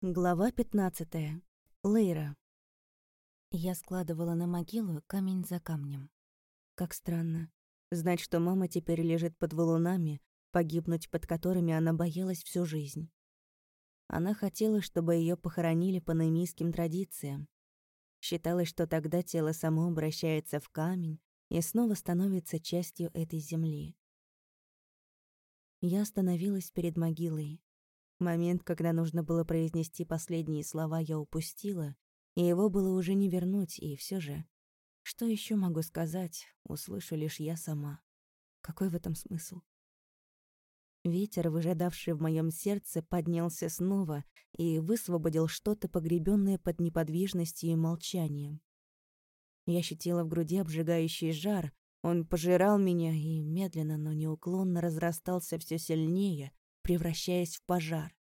Глава 15. Лейра. Я складывала на могилу камень за камнем. Как странно. Знать, что мама теперь лежит под валунами, погибнуть под которыми она боялась всю жизнь. Она хотела, чтобы ее похоронили по наимийским традициям. Считалось, что тогда тело само обращается в камень и снова становится частью этой земли. Я остановилась перед могилой, Момент, когда нужно было произнести последние слова, я упустила, и его было уже не вернуть, и все же... Что еще могу сказать, услышу лишь я сама. Какой в этом смысл? Ветер, выжидавший в моем сердце, поднялся снова и высвободил что-то погребенное под неподвижностью и молчанием. Я ощутила в груди обжигающий жар, он пожирал меня и медленно, но неуклонно разрастался все сильнее, превращаясь в пожар.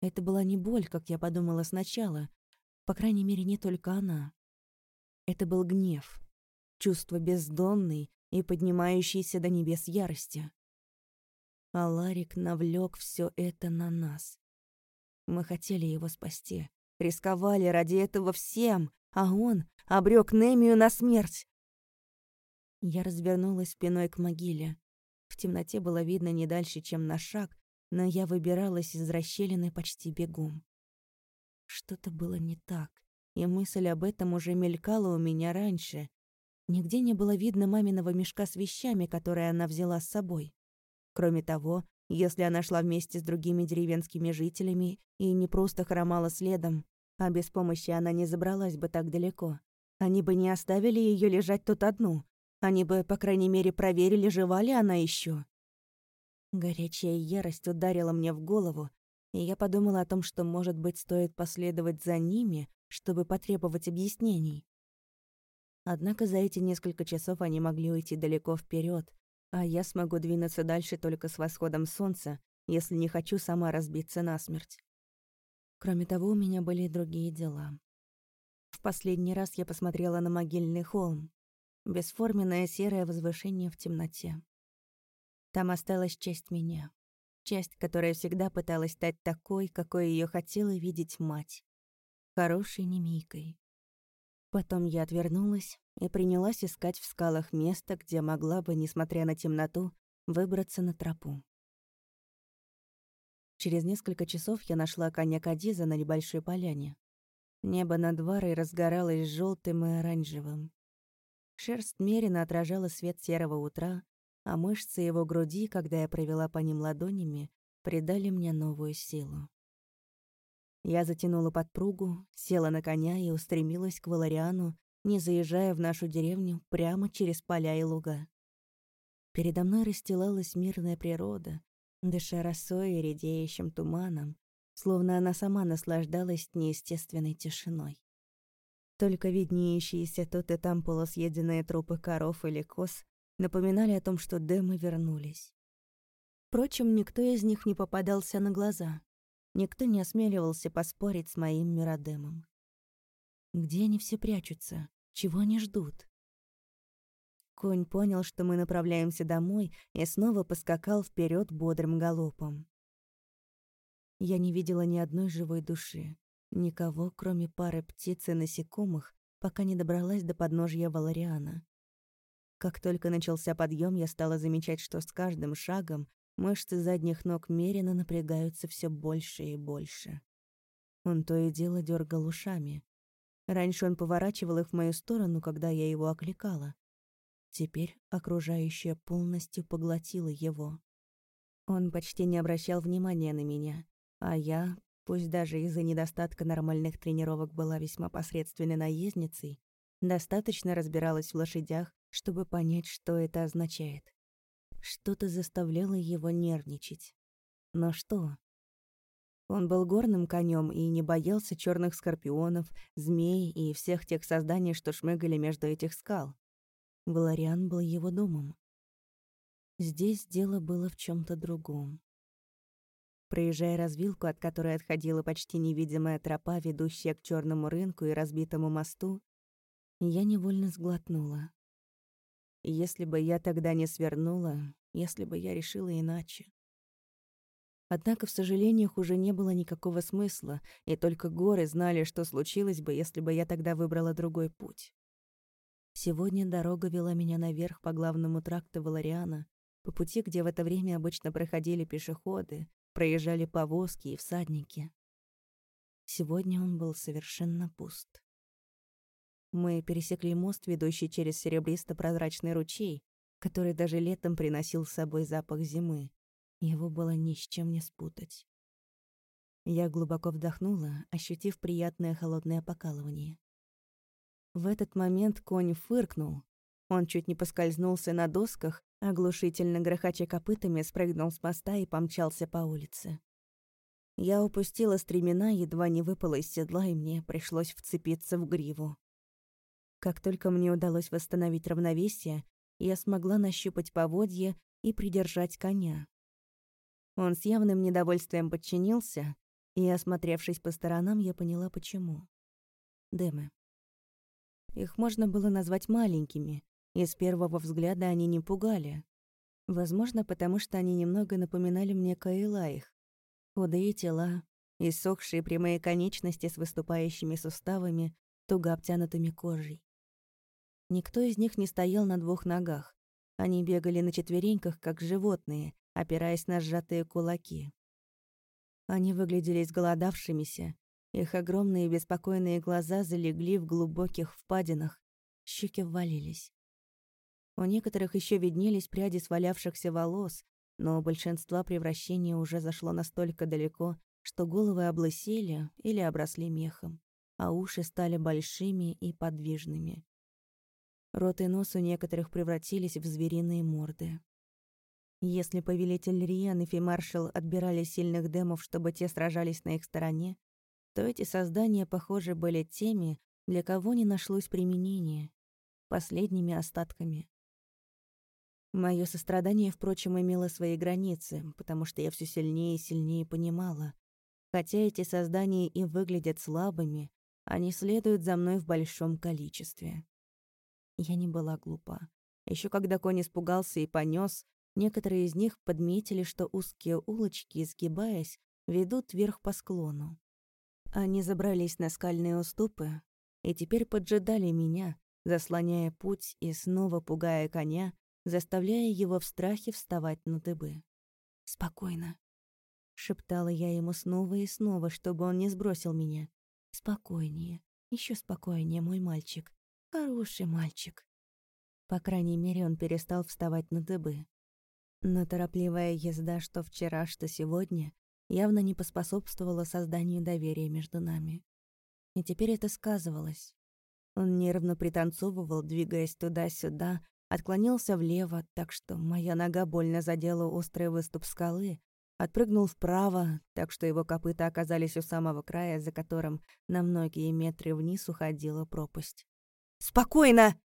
Это была не боль, как я подумала сначала, по крайней мере, не только она. Это был гнев, чувство бездонной и поднимающейся до небес ярости. А Ларик навлек все это на нас. Мы хотели его спасти, рисковали ради этого всем, а он обрек Немию на смерть. Я развернулась спиной к могиле. В темноте было видно не дальше, чем на шаг, но я выбиралась из расщелины почти бегом. Что-то было не так, и мысль об этом уже мелькала у меня раньше. Нигде не было видно маминого мешка с вещами, которые она взяла с собой. Кроме того, если она шла вместе с другими деревенскими жителями и не просто хромала следом, а без помощи она не забралась бы так далеко, они бы не оставили ее лежать тут одну, они бы, по крайней мере, проверили, жива ли она еще. Горячая ярость ударила мне в голову, и я подумала о том, что, может быть, стоит последовать за ними, чтобы потребовать объяснений. Однако за эти несколько часов они могли уйти далеко вперед, а я смогу двинуться дальше только с восходом солнца, если не хочу сама разбиться насмерть. Кроме того, у меня были и другие дела. В последний раз я посмотрела на могильный холм бесформенное серое возвышение в темноте. Там осталась часть меня, часть, которая всегда пыталась стать такой, какой ее хотела видеть мать, хорошей немейкой. Потом я отвернулась и принялась искать в скалах место, где могла бы, несмотря на темноту, выбраться на тропу. Через несколько часов я нашла коня Кадиза на небольшой поляне. Небо над Варой разгоралось желтым и оранжевым. Шерсть меренно отражала свет серого утра, а мышцы его груди, когда я провела по ним ладонями, придали мне новую силу. Я затянула подпругу, села на коня и устремилась к Валариану, не заезжая в нашу деревню прямо через поля и луга. Передо мной расстилалась мирная природа, дыша росой и редеющим туманом, словно она сама наслаждалась неестественной тишиной. Только виднеющиеся тут и там полусъеденные трупы коров или коз напоминали о том, что демы вернулись. Впрочем, никто из них не попадался на глаза. Никто не осмеливался поспорить с моим Миродемом. Где они все прячутся? Чего они ждут? Конь понял, что мы направляемся домой, и снова поскакал вперед бодрым галопом. Я не видела ни одной живой души. Никого, кроме пары птиц и насекомых, пока не добралась до подножья Валариана. Как только начался подъем, я стала замечать, что с каждым шагом мышцы задних ног меренно напрягаются все больше и больше. Он то и дело дергал ушами. Раньше он поворачивал их в мою сторону, когда я его окликала. Теперь окружающее полностью поглотило его. Он почти не обращал внимания на меня, а я, пусть даже из-за недостатка нормальных тренировок была весьма посредственной наездницей, достаточно разбиралась в лошадях, чтобы понять, что это означает. Что-то заставляло его нервничать. Но что? Он был горным конем и не боялся черных скорпионов, змей и всех тех созданий, что шмыгали между этих скал. Валариан был его домом. Здесь дело было в чем то другом. Проезжая развилку, от которой отходила почти невидимая тропа, ведущая к черному рынку и разбитому мосту, я невольно сглотнула. Если бы я тогда не свернула, если бы я решила иначе. Однако в сожалениях уже не было никакого смысла, и только горы знали, что случилось бы, если бы я тогда выбрала другой путь. Сегодня дорога вела меня наверх по главному тракту Валариана, по пути, где в это время обычно проходили пешеходы, проезжали повозки и всадники. Сегодня он был совершенно пуст. Мы пересекли мост, ведущий через серебристо-прозрачный ручей, который даже летом приносил с собой запах зимы. Его было ни с чем не спутать. Я глубоко вдохнула, ощутив приятное холодное покалывание. В этот момент конь фыркнул. Он чуть не поскользнулся на досках, оглушительно грохоча копытами, спрыгнул с моста и помчался по улице. Я упустила стремена, едва не выпала из седла, и мне пришлось вцепиться в гриву. Как только мне удалось восстановить равновесие, я смогла нащупать поводья и придержать коня. Он с явным недовольствием подчинился, и, осмотревшись по сторонам, я поняла, почему. Демы. Их можно было назвать маленькими, и с первого взгляда они не пугали. Возможно, потому что они немного напоминали мне Каилаих. Худые тела, иссохшие прямые конечности с выступающими суставами, туго обтянутыми кожей. Никто из них не стоял на двух ногах. Они бегали на четвереньках, как животные, опираясь на сжатые кулаки. Они выглядели изголодавшимися, их огромные беспокойные глаза залегли в глубоких впадинах, щеки ввалились. У некоторых еще виднелись пряди свалявшихся волос, но у большинства превращение уже зашло настолько далеко, что головы облысели или обросли мехом, а уши стали большими и подвижными. Рот и нос у некоторых превратились в звериные морды. Если повелитель Риан и фимаршал отбирали сильных демов, чтобы те сражались на их стороне, то эти создания, похоже, были теми, для кого не нашлось применения, последними остатками. Мое сострадание, впрочем, имело свои границы, потому что я все сильнее и сильнее понимала. Хотя эти создания и выглядят слабыми, они следуют за мной в большом количестве. Я не была глупа. Еще когда конь испугался и понес, некоторые из них подметили, что узкие улочки, изгибаясь, ведут вверх по склону. Они забрались на скальные уступы и теперь поджидали меня, заслоняя путь и снова пугая коня, заставляя его в страхе вставать на дыбы. «Спокойно», — шептала я ему снова и снова, чтобы он не сбросил меня. «Спокойнее, еще спокойнее, мой мальчик. Хороший мальчик. По крайней мере, он перестал вставать на дыбы. Но торопливая езда, что вчера, что сегодня, явно не поспособствовала созданию доверия между нами. И теперь это сказывалось. Он нервно пританцовывал, двигаясь туда-сюда, отклонился влево, так что моя нога больно задела острый выступ скалы, отпрыгнул вправо, так что его копыта оказались у самого края, за которым на многие метры вниз уходила пропасть. Спокойно!»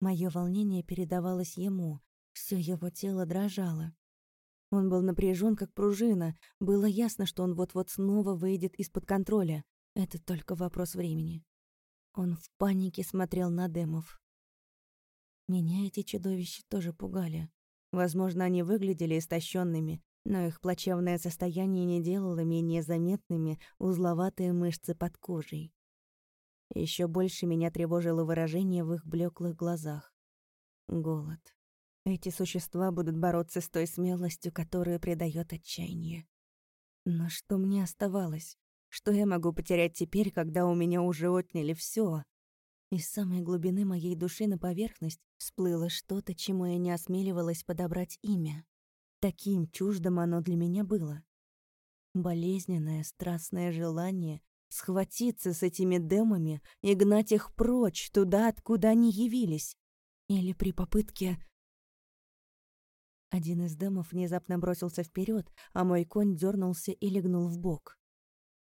Мое волнение передавалось ему, все его тело дрожало. Он был напряжен, как пружина. Было ясно, что он вот-вот снова выйдет из-под контроля. Это только вопрос времени. Он в панике смотрел на Демов. Меня эти чудовища тоже пугали. Возможно, они выглядели истощенными, но их плачевное состояние не делало менее заметными узловатые мышцы под кожей. Еще больше меня тревожило выражение в их блеклых глазах. Голод. Эти существа будут бороться с той смелостью, которая придает отчаяние. Но что мне оставалось? Что я могу потерять теперь, когда у меня уже отняли все? Из самой глубины моей души на поверхность всплыло что-то, чему я не осмеливалась подобрать имя. Таким чуждым оно для меня было. Болезненное, страстное желание Схватиться с этими демами и гнать их прочь, туда, откуда они явились. Или при попытке... Один из демов внезапно бросился вперед, а мой конь дернулся и легнул в бок.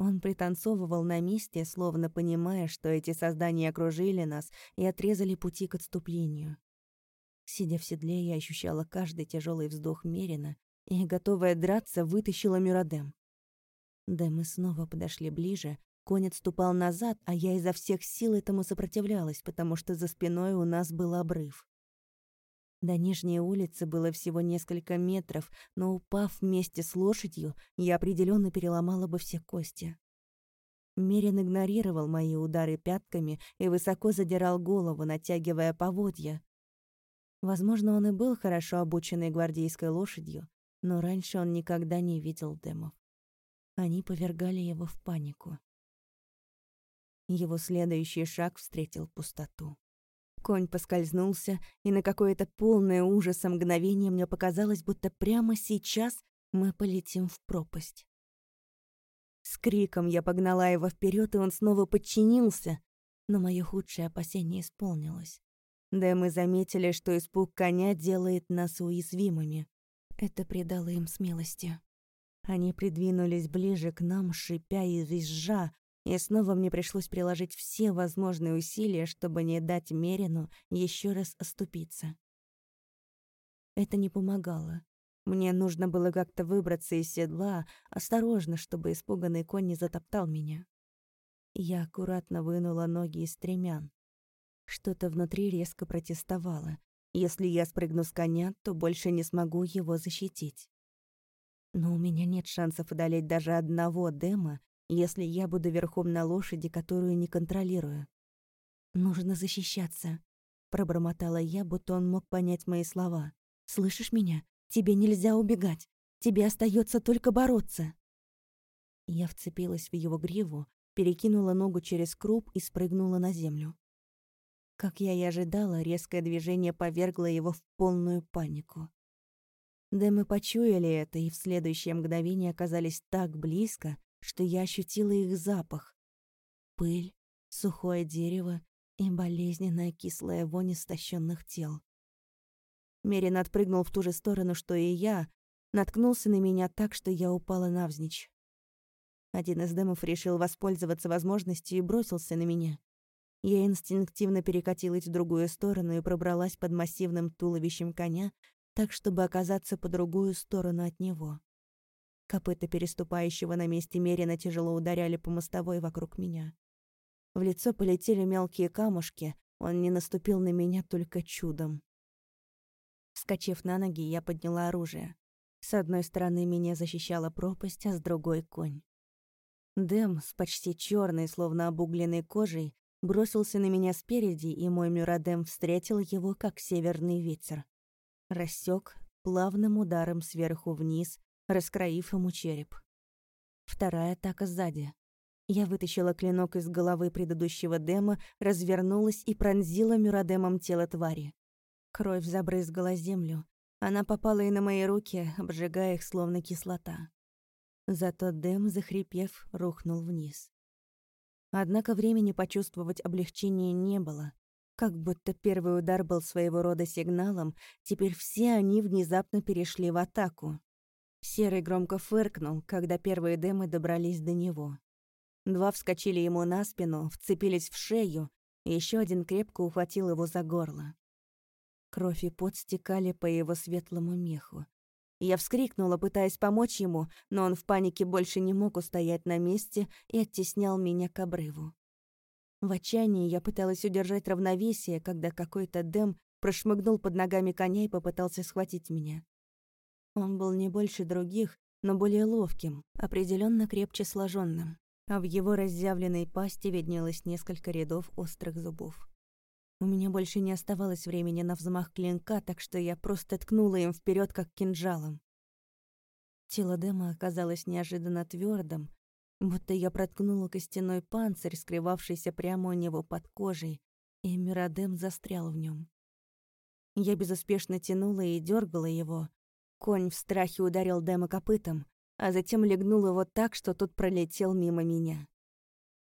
Он пританцовывал на месте, словно понимая, что эти создания окружили нас и отрезали пути к отступлению. Сидя в седле, я ощущала каждый тяжелый вздох Мерина и, готовая драться, вытащила Мюрадем. Дэмы снова подошли ближе, конь отступал назад, а я изо всех сил этому сопротивлялась, потому что за спиной у нас был обрыв. До нижней улицы было всего несколько метров, но упав вместе с лошадью, я определенно переломала бы все кости. Мерин игнорировал мои удары пятками и высоко задирал голову, натягивая поводья. Возможно, он и был хорошо обученной гвардейской лошадью, но раньше он никогда не видел демов. Они повергали его в панику. Его следующий шаг встретил пустоту. Конь поскользнулся, и на какое-то полное ужаса мгновение мне показалось, будто прямо сейчас мы полетим в пропасть. С криком я погнала его вперед, и он снова подчинился, но мое худшее опасение исполнилось. Да мы заметили, что испуг коня делает нас уязвимыми. Это придало им смелости. Они придвинулись ближе к нам, шипя и визжа, и снова мне пришлось приложить все возможные усилия, чтобы не дать Мерину еще раз оступиться. Это не помогало. Мне нужно было как-то выбраться из седла, осторожно, чтобы испуганный конь не затоптал меня. Я аккуратно вынула ноги из стремян. Что-то внутри резко протестовало. Если я спрыгну с коня, то больше не смогу его защитить. Но у меня нет шансов одолеть даже одного дема, если я буду верхом на лошади, которую не контролирую. Нужно защищаться, пробормотала я, будто он мог понять мои слова. Слышишь меня? Тебе нельзя убегать. Тебе остается только бороться. Я вцепилась в его гриву, перекинула ногу через круп и спрыгнула на землю. Как я и ожидала, резкое движение повергло его в полную панику. Да мы почуяли это и в следующее мгновение оказались так близко, что я ощутила их запах. Пыль, сухое дерево и болезненная кислая вонь истощенных тел. Мерин отпрыгнул в ту же сторону, что и я, наткнулся на меня так, что я упала навзничь. Один из демов решил воспользоваться возможностью и бросился на меня. Я инстинктивно перекатилась в другую сторону и пробралась под массивным туловищем коня, так, чтобы оказаться по другую сторону от него. Копыта переступающего на месте Мерина тяжело ударяли по мостовой вокруг меня. В лицо полетели мелкие камушки, он не наступил на меня только чудом. Вскочив на ноги, я подняла оружие. С одной стороны меня защищала пропасть, а с другой — конь. Дэм с почти черной, словно обугленной кожей, бросился на меня спереди, и мой Мюрадем встретил его, как северный ветер рассек плавным ударом сверху вниз, раскроив ему череп. Вторая атака сзади. Я вытащила клинок из головы предыдущего дема, развернулась и пронзила мюрадемом тело твари. Кровь забрызгала землю. Она попала и на мои руки, обжигая их словно кислота. Зато дем, захрипев, рухнул вниз. Однако времени почувствовать облегчение не было. Как будто первый удар был своего рода сигналом, теперь все они внезапно перешли в атаку. Серый громко фыркнул, когда первые демы добрались до него. Два вскочили ему на спину, вцепились в шею, и еще один крепко ухватил его за горло. Кровь и пот стекали по его светлому меху. Я вскрикнула, пытаясь помочь ему, но он в панике больше не мог устоять на месте и оттеснял меня к обрыву. В отчаянии я пыталась удержать равновесие, когда какой-то Дэм прошмыгнул под ногами коня и попытался схватить меня. Он был не больше других, но более ловким, определенно крепче сложенным, а в его разъявленной пасти виднелось несколько рядов острых зубов. У меня больше не оставалось времени на взмах клинка, так что я просто ткнула им вперед как кинжалом. Тело Дэма оказалось неожиданно твердым, будто я проткнула костяной панцирь, скрывавшийся прямо у него под кожей, и Мирадем застрял в нем. Я безуспешно тянула и дергала его. Конь в страхе ударил Дэма копытом, а затем легнул его так, что тот пролетел мимо меня.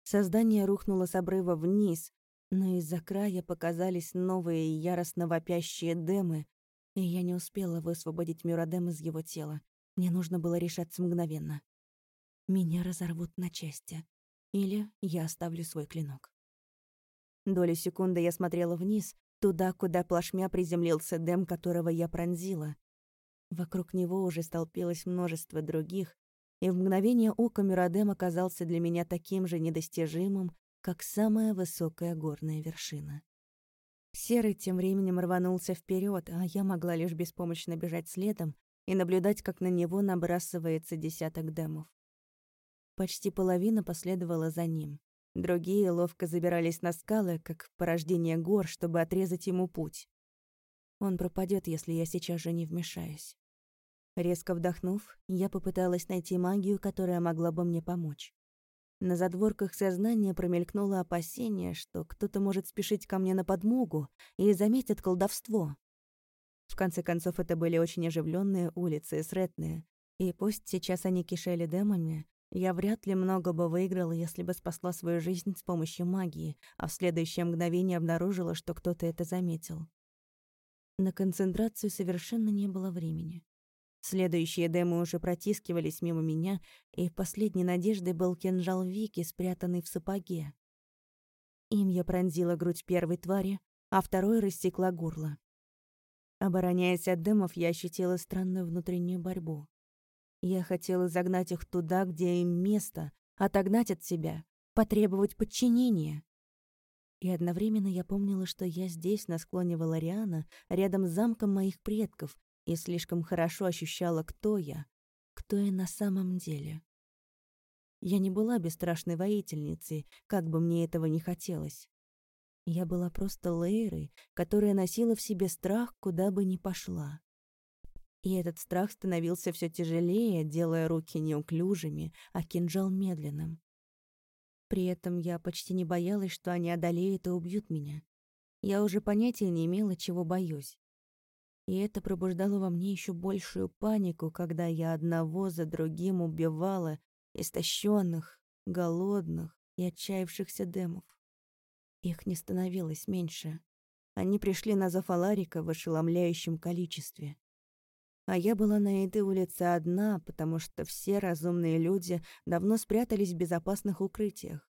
Создание рухнуло с обрыва вниз, но из-за края показались новые яростно вопящие демы, и я не успела высвободить Мюрадем из его тела. Мне нужно было решаться мгновенно меня разорвут на части. Или я оставлю свой клинок. Доли секунды я смотрела вниз, туда, куда плашмя приземлился Дэм, которого я пронзила. Вокруг него уже столпилось множество других, и в мгновение ока Мюрадем оказался для меня таким же недостижимым, как самая высокая горная вершина. Серый тем временем рванулся вперед, а я могла лишь беспомощно бежать следом и наблюдать, как на него набрасывается десяток демов. Почти половина последовала за ним. Другие ловко забирались на скалы, как порождение гор, чтобы отрезать ему путь. Он пропадет, если я сейчас же не вмешаюсь. Резко вдохнув, я попыталась найти магию, которая могла бы мне помочь. На задворках сознания промелькнуло опасение, что кто-то может спешить ко мне на подмогу и заметит колдовство. В конце концов, это были очень оживленные улицы, сретные, и пусть сейчас они кишели демами, я вряд ли много бы выиграла, если бы спасла свою жизнь с помощью магии, а в следующее мгновение обнаружила, что кто-то это заметил. На концентрацию совершенно не было времени. Следующие демы уже протискивались мимо меня, и последней надеждой был кинжал Вики, спрятанный в сапоге. Им я пронзила грудь первой твари, а второй рассекла горло. Обороняясь от дымов, я ощутила странную внутреннюю борьбу. Я хотела загнать их туда, где им место, отогнать от себя, потребовать подчинения. И одновременно я помнила, что я здесь, на склоне Валариана, рядом с замком моих предков, и слишком хорошо ощущала, кто я, кто я на самом деле. Я не была бесстрашной воительницей, как бы мне этого не хотелось. Я была просто Лейрой, которая носила в себе страх, куда бы ни пошла. И этот страх становился все тяжелее, делая руки неуклюжими, а кинжал медленным. При этом я почти не боялась, что они одолеют и убьют меня. Я уже понятия не имела, чего боюсь. И это пробуждало во мне еще большую панику, когда я одного за другим убивала истощенных, голодных и отчаявшихся демов. Их не становилось меньше. Они пришли на Зафаларика в ошеломляющем количестве. А я была на этой улице одна, потому что все разумные люди давно спрятались в безопасных укрытиях.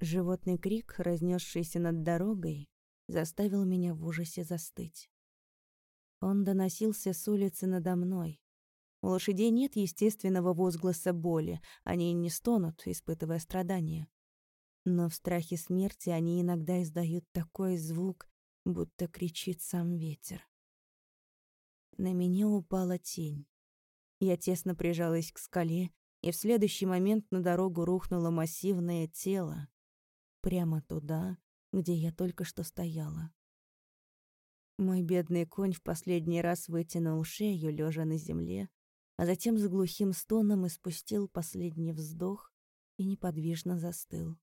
Животный крик, разнесшийся над дорогой, заставил меня в ужасе застыть. Он доносился с улицы надо мной. У лошадей нет естественного возгласа боли, они не стонут, испытывая страдания. Но в страхе смерти они иногда издают такой звук, будто кричит сам ветер. На меня упала тень. Я тесно прижалась к скале, и в следующий момент на дорогу рухнуло массивное тело. Прямо туда, где я только что стояла. Мой бедный конь в последний раз вытянул шею, лежа на земле, а затем с глухим стоном испустил последний вздох и неподвижно застыл.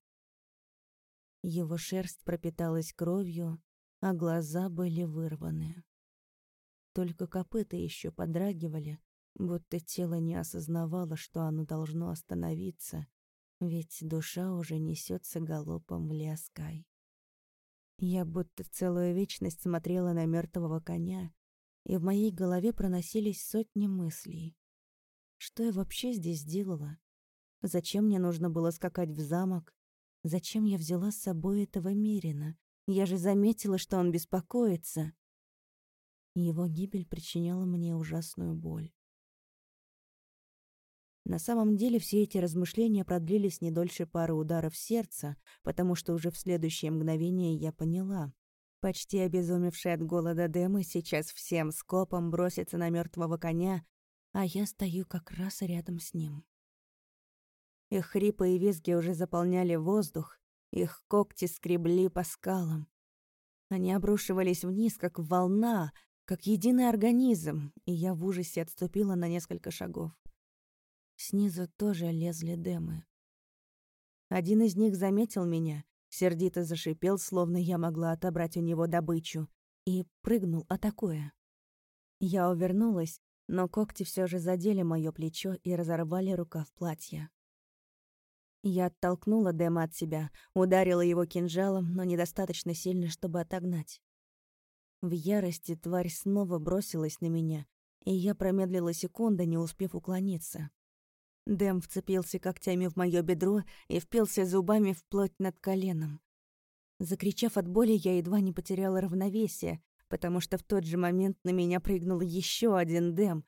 Его шерсть пропиталась кровью, а глаза были вырваны. Только копыта еще подрагивали, будто тело не осознавало, что оно должно остановиться, ведь душа уже несется галопом в Лиаскай. Я будто целую вечность смотрела на мертвого коня, и в моей голове проносились сотни мыслей. Что я вообще здесь делала? Зачем мне нужно было скакать в замок? Зачем я взяла с собой этого Мирина? Я же заметила, что он беспокоится. Его гибель причиняла мне ужасную боль. На самом деле все эти размышления продлились не дольше пары ударов сердца, потому что уже в следующее мгновение я поняла. Почти обезумевший от голода Дэмы сейчас всем скопом бросится на мертвого коня, а я стою как раз рядом с ним. Их хрипы и визги уже заполняли воздух, их когти скребли по скалам. Они обрушивались вниз, как волна, как единый организм, и я в ужасе отступила на несколько шагов. Снизу тоже лезли демы. Один из них заметил меня, сердито зашипел, словно я могла отобрать у него добычу, и прыгнул, атакуя. Я увернулась, но когти все же задели мое плечо и разорвали рукав платья. Я оттолкнула Дэма от себя, ударила его кинжалом, но недостаточно сильно, чтобы отогнать. В ярости тварь снова бросилась на меня, и я промедлила секунду, не успев уклониться. Дэм вцепился когтями в моё бедро и впился зубами вплоть над коленом. Закричав от боли, я едва не потеряла равновесие, потому что в тот же момент на меня прыгнул еще один Дэм,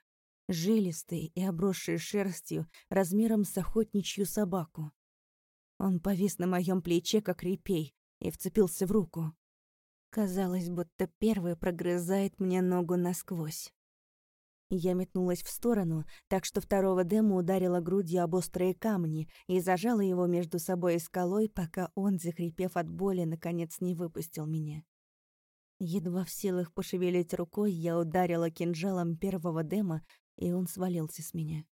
жилистый и обросший шерстью, размером с охотничью собаку. Он повис на моем плече, как репей, и вцепился в руку. Казалось, будто первый прогрызает мне ногу насквозь. Я метнулась в сторону, так что второго Дема ударила грудью об острые камни и зажала его между собой и скалой, пока он, захрипев от боли, наконец не выпустил меня. Едва в силах пошевелить рукой, я ударила кинжалом первого Дема, и он свалился с меня.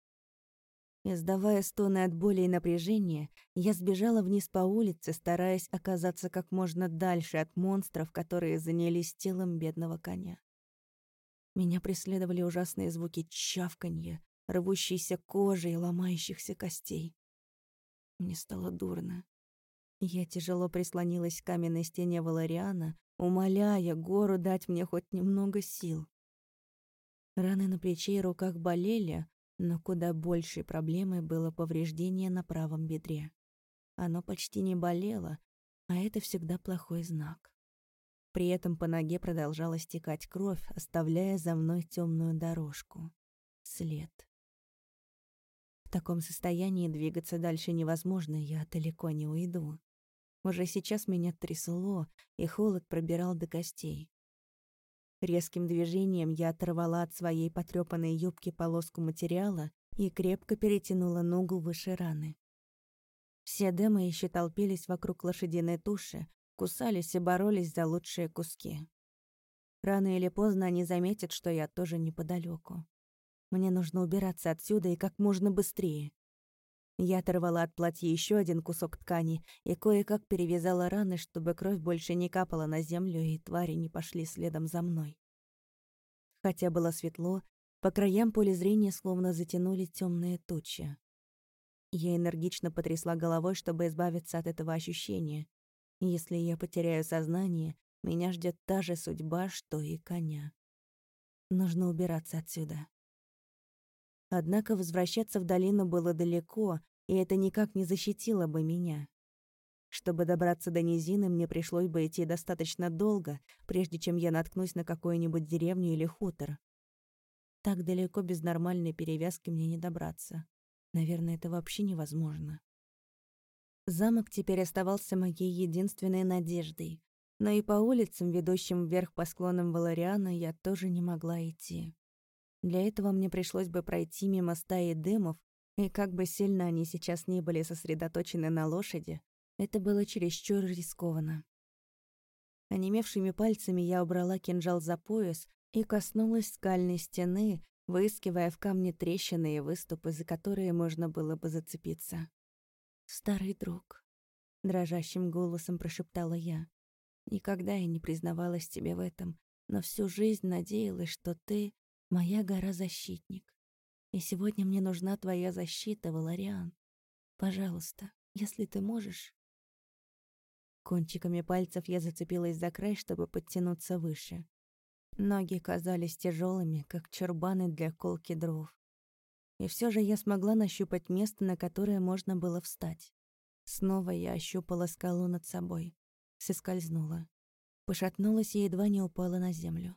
Издавая стоны от боли и напряжения, я сбежала вниз по улице, стараясь оказаться как можно дальше от монстров, которые занялись телом бедного коня. Меня преследовали ужасные звуки чавканья, рвущейся кожи и ломающихся костей. Мне стало дурно. Я тяжело прислонилась к каменной стене Валариана, умоляя гору дать мне хоть немного сил. Раны на плече и руках болели, но куда большей проблемой было повреждение на правом бедре. Оно почти не болело, а это всегда плохой знак. При этом по ноге продолжала стекать кровь, оставляя за мной темную дорожку. След. В таком состоянии двигаться дальше невозможно, я далеко не уйду. Уже сейчас меня трясло, и холод пробирал до костей. Резким движением я оторвала от своей потрёпанной юбки полоску материала и крепко перетянула ногу выше раны. Все демы еще толпились вокруг лошадиной туши, кусались и боролись за лучшие куски. Рано или поздно они заметят, что я тоже неподалеку. Мне нужно убираться отсюда и как можно быстрее. Я оторвала от платья еще один кусок ткани и кое-как перевязала раны, чтобы кровь больше не капала на землю и твари не пошли следом за мной. Хотя было светло, по краям поля зрения словно затянули темные тучи. Я энергично потрясла головой, чтобы избавиться от этого ощущения. Если я потеряю сознание, меня ждет та же судьба, что и коня. Нужно убираться отсюда. Однако возвращаться в долину было далеко, и это никак не защитило бы меня. Чтобы добраться до низины, мне пришлось бы идти достаточно долго, прежде чем я наткнусь на какую-нибудь деревню или хутор. Так далеко без нормальной перевязки мне не добраться. Наверное, это вообще невозможно. Замок теперь оставался моей единственной надеждой. Но и по улицам, ведущим вверх по склонам Валариана, я тоже не могла идти. Для этого мне пришлось бы пройти мимо стаи дымов, и как бы сильно они сейчас не были сосредоточены на лошади, это было чересчур рискованно. Онемевшими пальцами я убрала кинжал за пояс и коснулась скальной стены, выискивая в камне трещины и выступы, за которые можно было бы зацепиться. «Старый друг», — дрожащим голосом прошептала я. «Никогда я не признавалась тебе в этом, но всю жизнь надеялась, что ты Моя гора-защитник. И сегодня мне нужна твоя защита, Валариан. Пожалуйста, если ты можешь. Кончиками пальцев я зацепилась за край, чтобы подтянуться выше. Ноги казались тяжелыми, как чурбаны для колки дров. И все же я смогла нащупать место, на которое можно было встать. Снова я ощупала скалу над собой. Соскользнула. Пошатнулась и едва не упала на землю.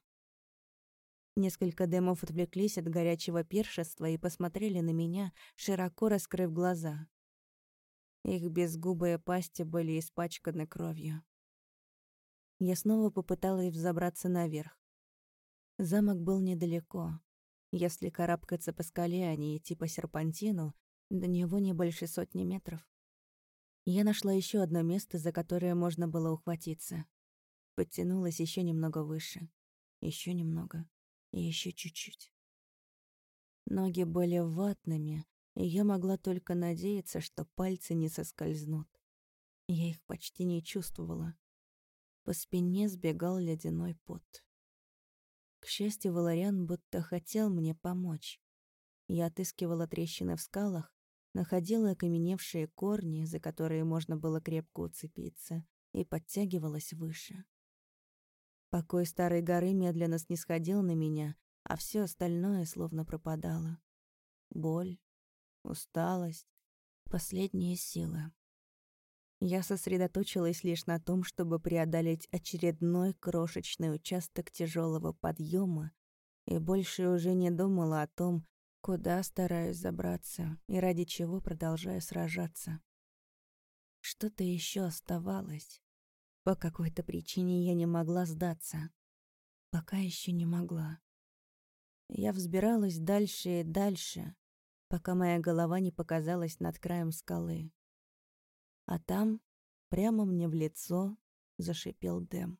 Несколько демов отвлеклись от горячего першества и посмотрели на меня, широко раскрыв глаза. Их безгубые пасти были испачканы кровью. Я снова попыталась взобраться наверх. Замок был недалеко. Если карабкаться по скале, а не идти по серпантину, до него не больше сотни метров. Я нашла еще одно место, за которое можно было ухватиться. Подтянулась еще немного выше. еще немного. И еще чуть-чуть. Ноги были ватными, и я могла только надеяться, что пальцы не соскользнут. Я их почти не чувствовала. По спине сбегал ледяной пот. К счастью, Валариан будто хотел мне помочь. Я отыскивала трещины в скалах, находила окаменевшие корни, за которые можно было крепко уцепиться, и подтягивалась выше. Покой старой горы медленно снисходил на меня, а все остальное словно пропадало. Боль, усталость, последние силы. Я сосредоточилась лишь на том, чтобы преодолеть очередной крошечный участок тяжелого подъема, и больше уже не думала о том, куда стараюсь забраться и ради чего продолжаю сражаться. Что-то еще оставалось. По какой-то причине я не могла сдаться. Пока еще не могла. Я взбиралась дальше и дальше, пока моя голова не показалась над краем скалы. А там, прямо мне в лицо, зашипел Дэм.